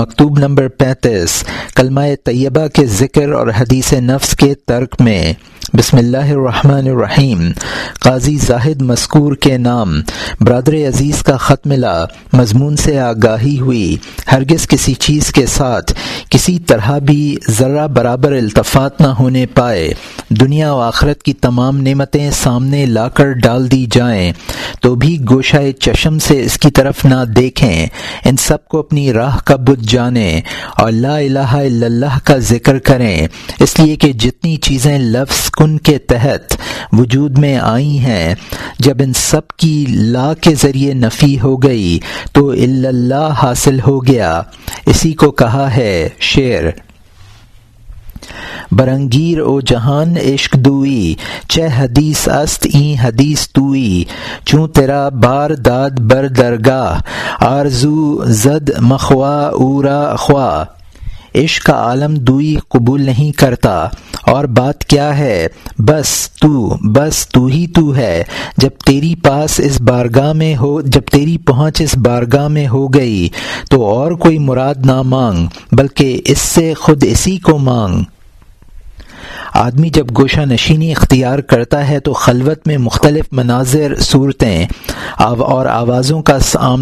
مکتوب نمبر پینتیس، کلمہ طیبہ کے ذکر اور حدیث نفس کے ترک میں۔ بسم اللہ الرحمن الرحیم۔ قاضی زاہد مذکور کے نام۔ برادر عزیز کا خط ملا مضمون سے آگاہی ہوئی۔ ہرگز کسی چیز کے ساتھ کسی طرح بھی ذرہ برابر التفات نہ ہونے پائے۔ دنیا و آخرت کی تمام نعمتیں سامنے لا کر ڈال دی جائیں۔ تو بھی گوشہ چشم سے اس کی طرف نہ دیکھیں۔ ان سب کو اپنی راہ کا بت جانیں اور لا الہ الا اللہ کا ذکر کریں۔ اس لیے کہ جتنی چیزیں لفظ کن کے تحت وجود میں آئی ہیں، جب ان سب کی لا کے ذریعے نفی ہو گئی تو اللہ حاصل ہو گیا۔ اسی کو کہا ہے شعر۔ برنگیر او جہان عشق دوئی، چہ حدیث است، این حدیث توئی۔ چوں تیرا بار داد بر درگاہ، آرزو زد مخوا اورا خواہ عشق کا عالم دوئی قبول نہیں کرتا، اور بات کیا ہے؟ بس تو بس تو ہی تو ہے۔ جب تیری پاس اس بارگاہ میں ہو، جب تیری پہنچ اس بارگاہ میں ہو گئی، تو اور کوئی مراد نہ مانگ، بلکہ اس سے خود اسی کو مانگ۔ آدمی جب گوشہ نشینی اختیار کرتا ہے تو خلوت میں مختلف مناظر، صورتیں اور آوازوں کا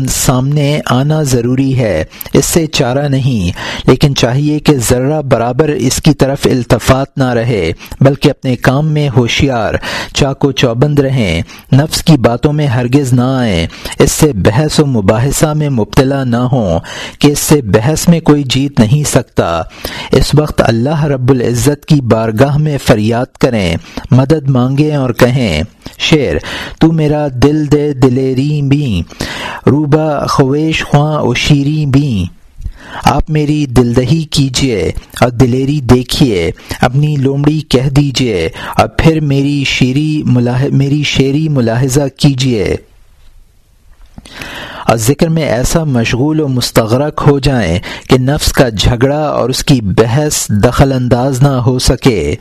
سامنے آنا ضروری ہے۔ اس سے چارہ نہیں، لیکن چاہیے کہ ذرہ برابر اس کی طرف التفات نہ رہے، بلکہ اپنے کام میں ہوشیار چاق و چوبند رہیں، نفس کی باتوں میں ہرگز نہ آئیں۔ اس سے بحث و مباحثہ میں مبتلا نہ ہوں کہ اس سے بحث میں کوئی جیت نہیں سکتا۔ اس وقت اللہ رب العزت کی بارگاہ میں میں فریاد کریں، مدد مانگیں اور کہیں شعر تو میرا دل دے دلیری بھی، روبا خویش خواں و شیریں بھی۔ آپ میری دلدہی کیجیے اور دلیری دیکھیے اپنی لومڑی کہہ دیجیے اور پھر میری شیری ملاح، میری شعری ملاحظہ کیجیے اور ذکر میں ایسا مشغول و مستغرق ہو جائیں کہ نفس کا جھگڑا اور اس کی بحث دخل انداز نہ ہو سکے۔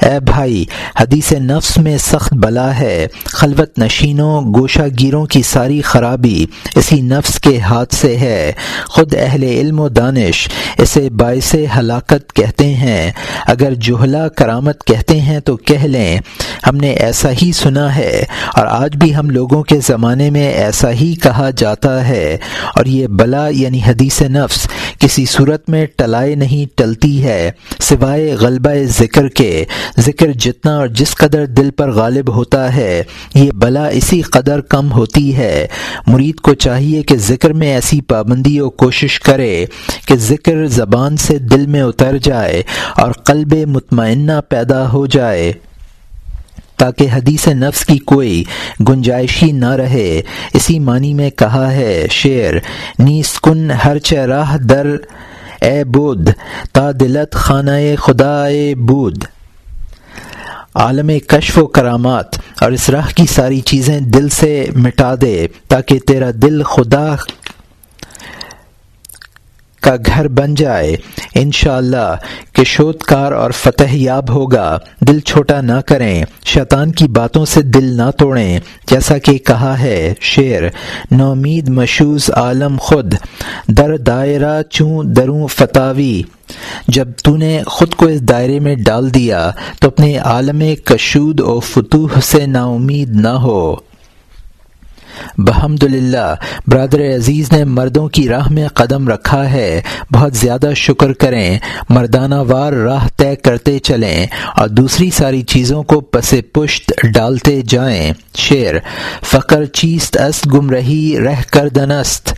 اے بھائی، حدیث نفس میں سخت بلا ہے، خلوت نشینوں گوشہ گیروں کی ساری خرابی اسی نفس کے ہاتھ سے ہے۔ خود اہل علم و دانش اسے باعث ہلاکت کہتے ہیں۔ اگر جہلا کرامت کہتے ہیں تو کہہ لیں، ہم نے ایسا ہی سنا ہے اور آج بھی ہم لوگوں کے زمانے میں ایسا ہی کہا جاتا ہے۔ اور یہ بلا یعنی حدیث نفس کسی صورت میں ٹلائے نہیں ٹلتی ہے، سوائے غلبہ ذکر کے۔ ذکر جتنا اور جس قدر دل پر غالب ہوتا ہے، یہ بلا اسی قدر کم ہوتی ہے۔ مرید کو چاہیے کہ ذکر میں ایسی پابندی و کوشش کرے کہ ذکر زبان سے دل میں اتر جائے اور قلب مطمئنہ پیدا ہو جائے۔ تاکہ حدیث نفس کی کوئی گنجائشی نہ رہے۔ اسی معنی میں کہا ہے شعر نیس کن ہر چراہ در، اے بود تا دلت خانہ خدا بود عالم کشف و کرامات، اور اس راہ کی ساری چیزیں دل سے مٹا دے، تاکہ تیرا دل خدا کا گھر بن جائے۔ انشاءاللہ اللہ کہ شودکار اور فتح یاب ہوگا۔ دل چھوٹا نہ کریں۔ شیطان کی باتوں سے دل نہ توڑیں۔ جیسا کہ کہا ہے شعر، نومید مشوز عالم خود، در دائرہ چوں دروں فتاوی۔ جب تو نے خود کو اس دائرے میں ڈال دیا تو اپنے عالم کشود و فتوح سے نا امید نہ ہو۔ بحمد للہ برادر عزیز نے مردوں کی راہ میں قدم رکھا ہے۔ بہت زیادہ شکر کریں، مردانہ وار راہ طے کرتے چلیں اور دوسری ساری چیزوں کو پس پشت ڈالتے جائیں۔ شعر، فقر چیست اس گم رہی، رہ کر دنست۔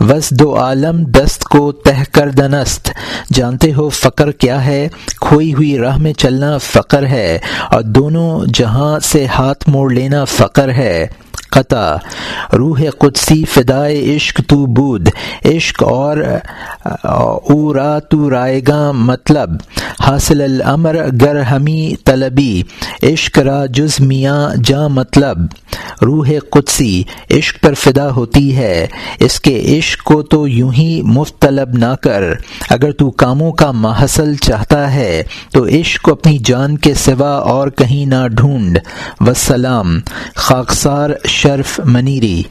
وس دو عالم دست کو تہ کر دنست۔ جانتے ہو فقر کیا ہے؟ کھوئی ہوئی راہ میں چلنا فقر ہے اور دونوں جہاں سے ہاتھ موڑ لینا فقر ہے۔ قطع۔ روح قدسی فدائے عشق تو بود۔ عشق اور اورا تو رائے گا مطلب۔ حاصل الامر گر ہمی طلبی۔ عشق را جز میاں جا مطلب۔ روح قدسی عشق پر فدا ہوتی ہے۔ اس کے عشق کو تو یوں ہی مفت طلب نہ کر۔ اگر تو کاموں کا محصل چاہتا ہے، تو عشق کو اپنی جان کے سوا اور کہیں نہ ڈھونڈ۔ وسلام۔ خاکسار شرف منیری